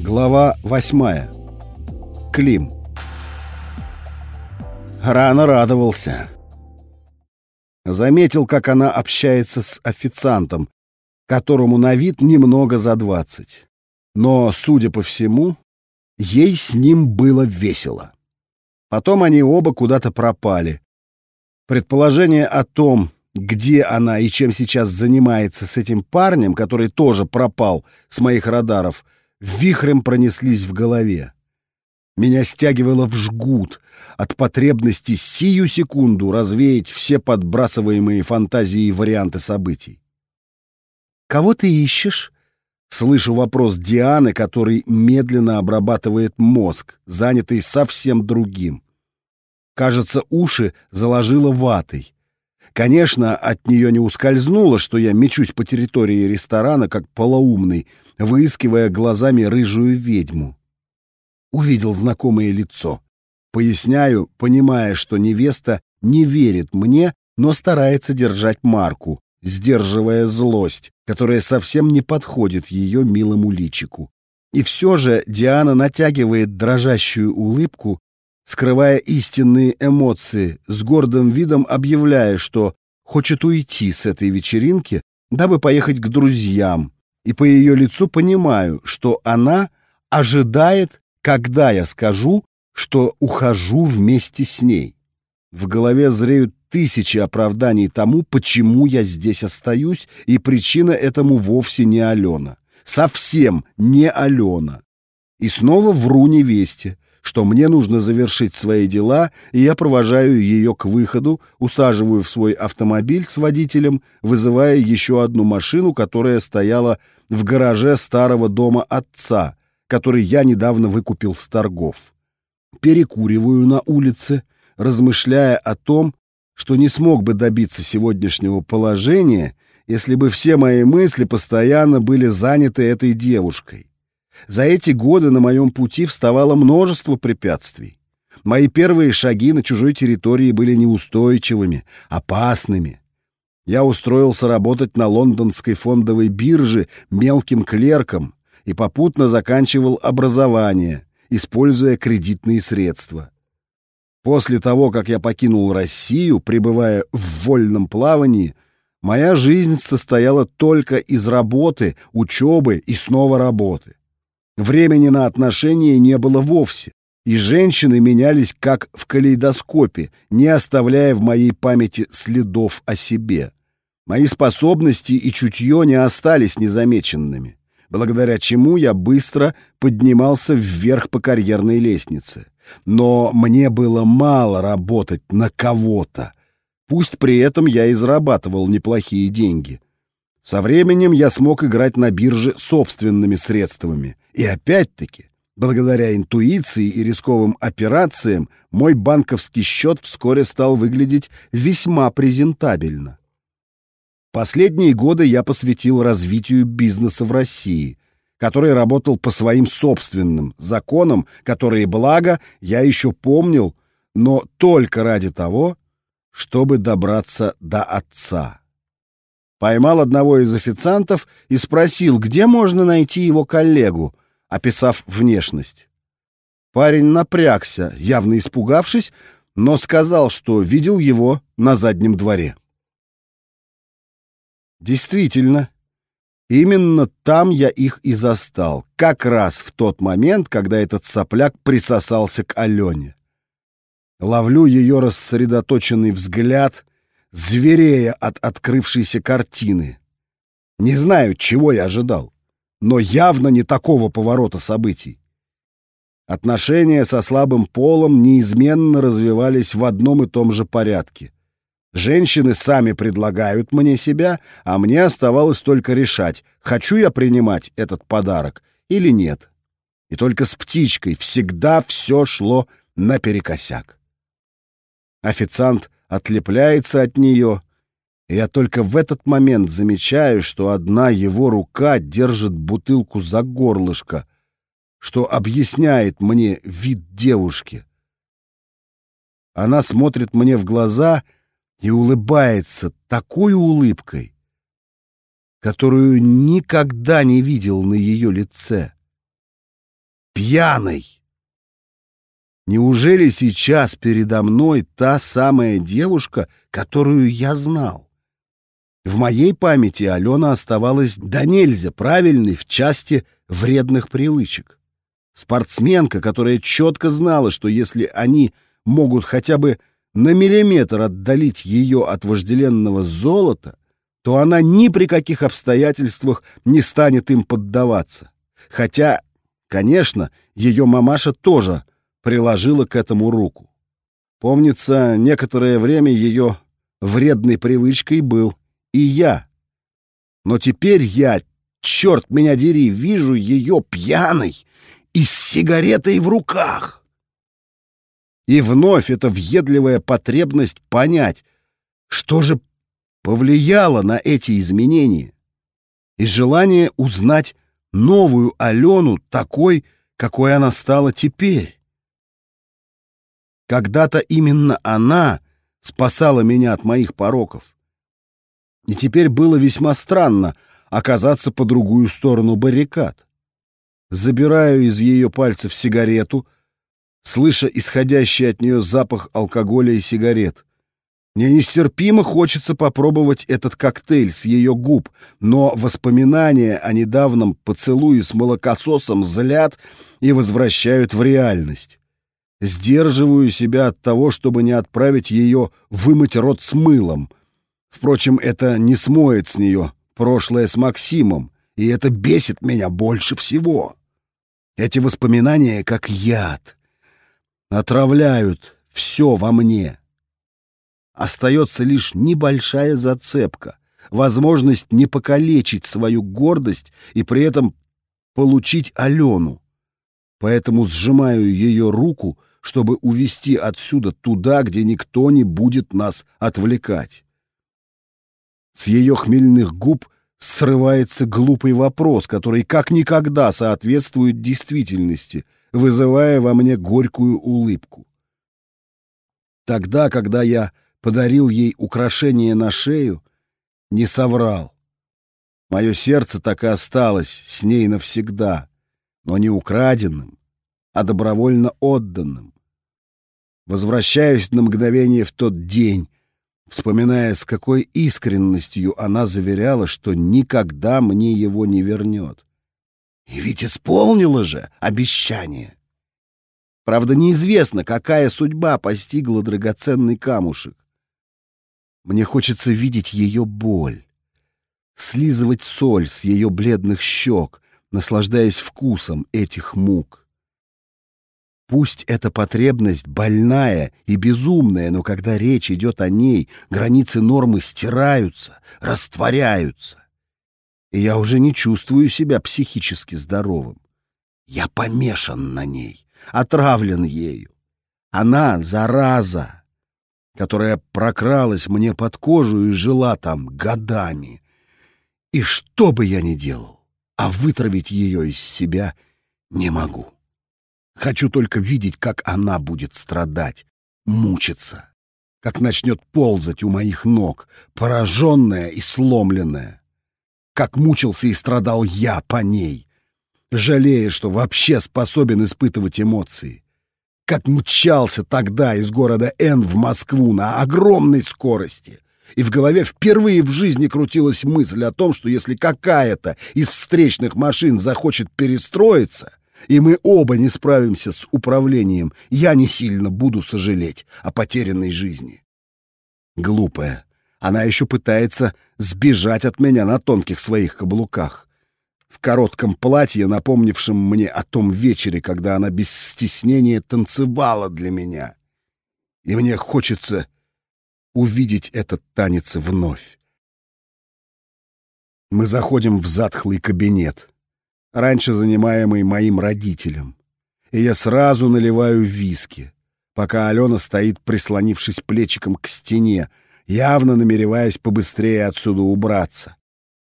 Глава восьмая. Клим. Рано радовался. Заметил, как она общается с официантом, которому на вид немного за двадцать. Но, судя по всему, ей с ним было весело. Потом они оба куда-то пропали. Предположение о том, где она и чем сейчас занимается с этим парнем, который тоже пропал с моих радаров, вихрем пронеслись в голове. Меня стягивало в жгут от потребности сию секунду развеять все подбрасываемые фантазии и варианты событий. «Кого ты ищешь?» Слышу вопрос Дианы, который медленно обрабатывает мозг, занятый совсем другим. Кажется, уши заложило ватой. Конечно, от нее не ускользнуло, что я мечусь по территории ресторана, как полоумный, выискивая глазами рыжую ведьму. Увидел знакомое лицо. Поясняю, понимая, что невеста не верит мне, но старается держать марку, сдерживая злость, которая совсем не подходит ее милому личику. И все же Диана натягивает дрожащую улыбку, скрывая истинные эмоции, с гордым видом объявляя, что хочет уйти с этой вечеринки, дабы поехать к друзьям, и по ее лицу понимаю, что она ожидает, когда я скажу, что ухожу вместе с ней. В голове зреют тысячи оправданий тому, почему я здесь остаюсь, и причина этому вовсе не Алена. Совсем не Алена. И снова вру невесте, что мне нужно завершить свои дела, и я провожаю ее к выходу, усаживаю в свой автомобиль с водителем, вызывая еще одну машину, которая стояла в гараже старого дома отца, который я недавно выкупил с торгов. Перекуриваю на улице, размышляя о том, что не смог бы добиться сегодняшнего положения, если бы все мои мысли постоянно были заняты этой девушкой. За эти годы на моем пути вставало множество препятствий. Мои первые шаги на чужой территории были неустойчивыми, опасными. Я устроился работать на лондонской фондовой бирже мелким клерком и попутно заканчивал образование, используя кредитные средства. После того, как я покинул Россию, пребывая в вольном плавании, моя жизнь состояла только из работы, учебы и снова работы. Времени на отношения не было вовсе, и женщины менялись как в калейдоскопе, не оставляя в моей памяти следов о себе. Мои способности и чутье не остались незамеченными, благодаря чему я быстро поднимался вверх по карьерной лестнице. Но мне было мало работать на кого-то. Пусть при этом я и зарабатывал неплохие деньги. Со временем я смог играть на бирже собственными средствами — и опять-таки, благодаря интуиции и рисковым операциям, мой банковский счет вскоре стал выглядеть весьма презентабельно. Последние годы я посвятил развитию бизнеса в России, который работал по своим собственным законам, которые, благо, я еще помнил, но только ради того, чтобы добраться до отца. Поймал одного из официантов и спросил, где можно найти его коллегу, описав внешность. Парень напрягся, явно испугавшись, но сказал, что видел его на заднем дворе. Действительно, именно там я их и застал, как раз в тот момент, когда этот сопляк присосался к Алене. Ловлю ее рассредоточенный взгляд, зверея от открывшейся картины. Не знаю, чего я ожидал но явно не такого поворота событий. Отношения со слабым полом неизменно развивались в одном и том же порядке. Женщины сами предлагают мне себя, а мне оставалось только решать, хочу я принимать этот подарок или нет. И только с птичкой всегда все шло наперекосяк. Официант отлепляется от нее, я только в этот момент замечаю, что одна его рука держит бутылку за горлышко, что объясняет мне вид девушки. Она смотрит мне в глаза и улыбается такой улыбкой, которую никогда не видел на ее лице. пьяной. Неужели сейчас передо мной та самая девушка, которую я знал? В моей памяти Алена оставалась до нельзя правильной в части вредных привычек. Спортсменка, которая четко знала, что если они могут хотя бы на миллиметр отдалить ее от вожделенного золота, то она ни при каких обстоятельствах не станет им поддаваться. Хотя, конечно, ее мамаша тоже приложила к этому руку. Помнится, некоторое время ее вредной привычкой был и я. Но теперь я, черт меня дери, вижу ее пьяной и с сигаретой в руках. И вновь эта въедливая потребность понять, что же повлияло на эти изменения, и желание узнать новую Алену такой, какой она стала теперь. Когда-то именно она спасала меня от моих пороков. И теперь было весьма странно оказаться по другую сторону баррикад. Забираю из ее пальцев сигарету, слыша исходящий от нее запах алкоголя и сигарет. Мне нестерпимо хочется попробовать этот коктейль с ее губ, но воспоминания о недавнем поцелуе с молокососом злят и возвращают в реальность. Сдерживаю себя от того, чтобы не отправить ее вымыть рот с мылом. Впрочем, это не смоет с нее прошлое с Максимом, и это бесит меня больше всего. Эти воспоминания, как яд, отравляют все во мне. Остается лишь небольшая зацепка, возможность не покалечить свою гордость и при этом получить Алену. Поэтому сжимаю ее руку, чтобы увести отсюда туда, где никто не будет нас отвлекать. С ее хмельных губ срывается глупый вопрос, который как никогда соответствует действительности, вызывая во мне горькую улыбку. Тогда, когда я подарил ей украшение на шею, не соврал. Мое сердце так и осталось с ней навсегда, но не украденным, а добровольно отданным. Возвращаюсь на мгновение в тот день, вспоминая, с какой искренностью она заверяла, что никогда мне его не вернет. И ведь исполнила же обещание. Правда, неизвестно, какая судьба постигла драгоценный камушек. Мне хочется видеть ее боль, слизывать соль с ее бледных щек, наслаждаясь вкусом этих мук. Пусть эта потребность больная и безумная, но когда речь идет о ней, границы нормы стираются, растворяются. И я уже не чувствую себя психически здоровым. Я помешан на ней, отравлен ею. Она — зараза, которая прокралась мне под кожу и жила там годами. И что бы я ни делал, а вытравить ее из себя не могу. Хочу только видеть, как она будет страдать, мучиться, как начнет ползать у моих ног, пораженная и сломленная. Как мучился и страдал я по ней, жалея, что вообще способен испытывать эмоции. Как мчался тогда из города Н в Москву на огромной скорости. И в голове впервые в жизни крутилась мысль о том, что если какая-то из встречных машин захочет перестроиться, и мы оба не справимся с управлением, я не сильно буду сожалеть о потерянной жизни. Глупая. Она еще пытается сбежать от меня на тонких своих каблуках. В коротком платье, напомнившем мне о том вечере, когда она без стеснения танцевала для меня. И мне хочется увидеть этот танец вновь. Мы заходим в затхлый кабинет раньше занимаемый моим родителем. И я сразу наливаю виски, пока Алена стоит, прислонившись плечиком к стене, явно намереваясь побыстрее отсюда убраться.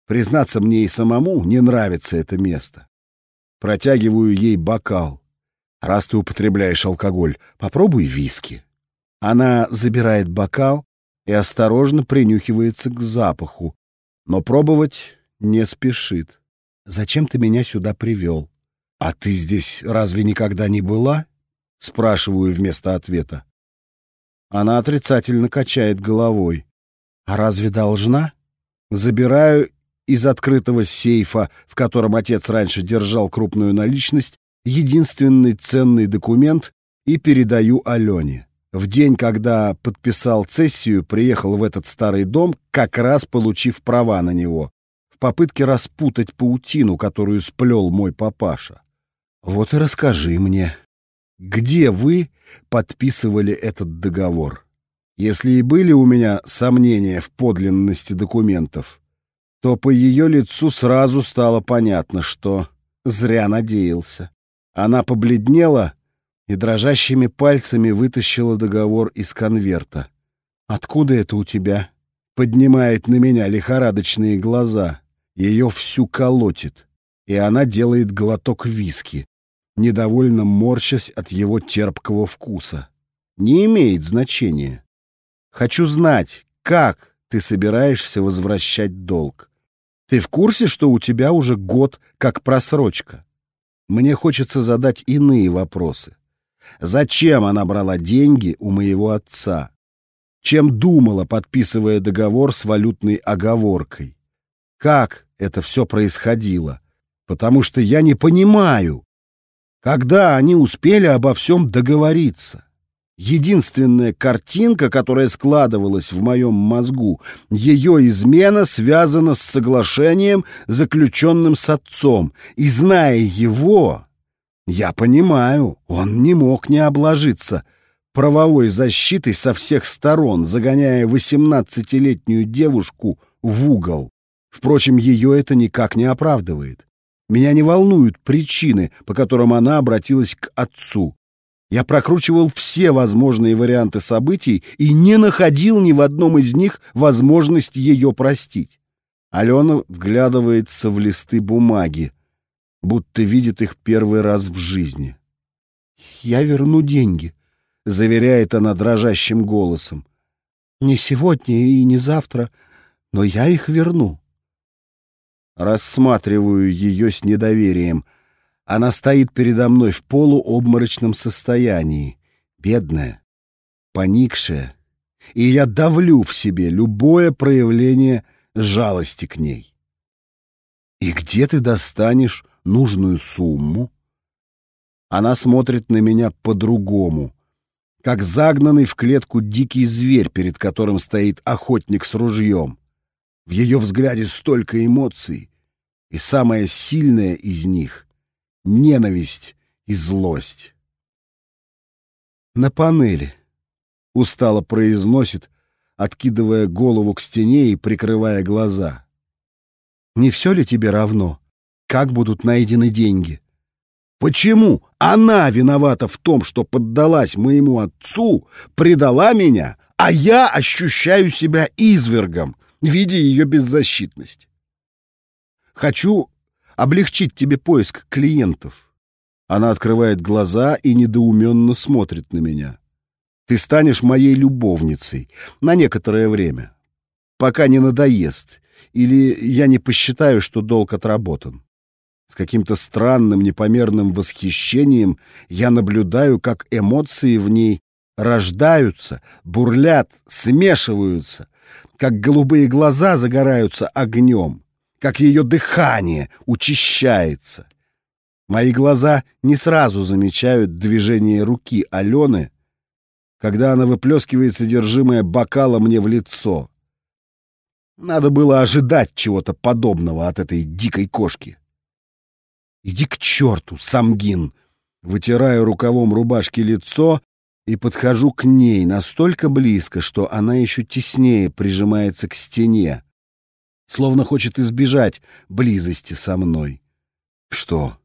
Признаться мне и самому не нравится это место. Протягиваю ей бокал. Раз ты употребляешь алкоголь, попробуй виски. Она забирает бокал и осторожно принюхивается к запаху, но пробовать не спешит. Зачем ты меня сюда привел? «А ты здесь разве никогда не была?» — спрашиваю вместо ответа. Она отрицательно качает головой. «А разве должна?» Забираю из открытого сейфа, в котором отец раньше держал крупную наличность, единственный ценный документ и передаю Алене. В день, когда подписал цессию, приехал в этот старый дом, как раз получив права на него, в попытке распутать паутину, которую сплел мой папаша. Вот и расскажи мне, где вы подписывали этот договор? Если и были у меня сомнения в подлинности документов, то по ее лицу сразу стало понятно, что зря надеялся. Она побледнела и дрожащими пальцами вытащила договор из конверта. «Откуда это у тебя?» Поднимает на меня лихорадочные глаза. Ее всю колотит, и она делает глоток виски, недовольно морщась от его терпкого вкуса. Не имеет значения. Хочу знать, как ты собираешься возвращать долг. Ты в курсе, что у тебя уже год как просрочка? Мне хочется задать иные вопросы. Зачем она брала деньги у моего отца? Чем думала, подписывая договор с валютной оговоркой? Как это все происходило? Потому что я не понимаю, когда они успели обо всем договориться. Единственная картинка, которая складывалась в моем мозгу, ее измена связана с соглашением, заключенным с отцом. И зная его, я понимаю, он не мог не обложиться правовой защитой со всех сторон, загоняя восемнадцатилетнюю девушку в угол. Впрочем, ее это никак не оправдывает. Меня не волнуют причины, по которым она обратилась к отцу. Я прокручивал все возможные варианты событий и не находил ни в одном из них возможность ее простить. Алена вглядывается в листы бумаги, будто видит их первый раз в жизни. «Я верну деньги», — заверяет она дрожащим голосом. «Не сегодня и не завтра, но я их верну». Рассматриваю ее с недоверием — она стоит передо мной в полуобморочном состоянии, бедная, поникшая, и я давлю в себе любое проявление жалости к ней. «И где ты достанешь нужную сумму?» Она смотрит на меня по-другому, как загнанный в клетку дикий зверь, перед которым стоит охотник с ружьем. В ее взгляде столько эмоций, и самое сильное из них ненависть и злость. «На панели», — устало произносит, откидывая голову к стене и прикрывая глаза. «Не все ли тебе равно? Как будут найдены деньги?» Почему она виновата в том, что поддалась моему отцу, предала меня, а я ощущаю себя извергом, видя ее беззащитность? Хочу облегчить тебе поиск клиентов. Она открывает глаза и недоуменно смотрит на меня. Ты станешь моей любовницей на некоторое время, пока не надоест, или я не посчитаю, что долг отработан. С каким-то странным, непомерным восхищением я наблюдаю, как эмоции в ней рождаются, бурлят, смешиваются, как голубые глаза загораются огнем, как ее дыхание учащается. Мои глаза не сразу замечают движение руки Алены, когда она выплескивает содержимое бокала мне в лицо. Надо было ожидать чего-то подобного от этой дикой кошки. «Иди к черту, Самгин!» Вытираю рукавом рубашки лицо и подхожу к ней настолько близко, что она еще теснее прижимается к стене, словно хочет избежать близости со мной. «Что,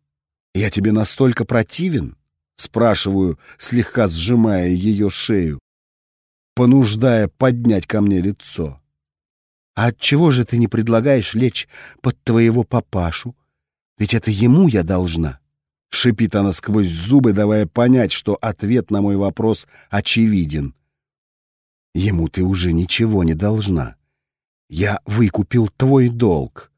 я тебе настолько противен?» — спрашиваю, слегка сжимая ее шею, понуждая поднять ко мне лицо. «А отчего же ты не предлагаешь лечь под твоего папашу? Ведь это ему я должна». Шипит она сквозь зубы, давая понять, что ответ на мой вопрос очевиден. Ему ты уже ничего не должна. Я выкупил твой долг.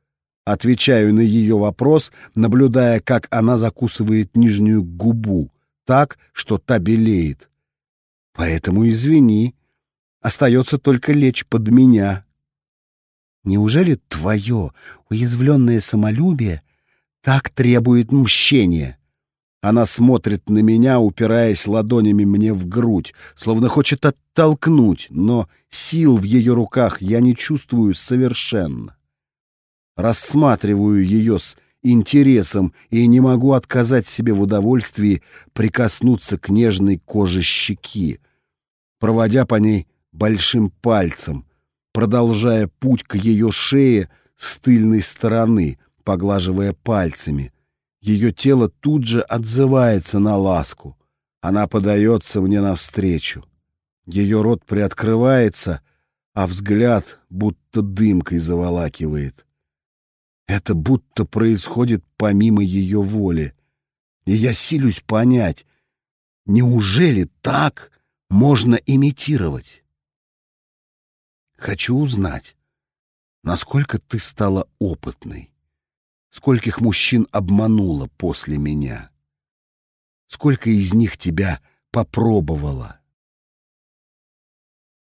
Отвечаю на ее вопрос, наблюдая, как она закусывает нижнюю губу, так, что та белеет. Поэтому извини. Остается только лечь под меня. Неужели твое уязвленное самолюбие так требует мщения? Она смотрит на меня, упираясь ладонями мне в грудь, словно хочет оттолкнуть, но сил в ее руках я не чувствую совершенно. Рассматриваю ее с интересом и не могу отказать себе в удовольствии прикоснуться к нежной коже щеки, проводя по ней большим пальцем, продолжая путь к ее шее с тыльной стороны, поглаживая пальцами. Ее тело тут же отзывается на ласку. Она подается мне навстречу. Ее рот приоткрывается, а взгляд будто дымкой заволакивает. Это будто происходит помимо ее воли. И я силюсь понять, неужели так можно имитировать? Хочу узнать, насколько ты стала опытной. Скольких мужчин обманула после меня? Сколько из них тебя попробовала?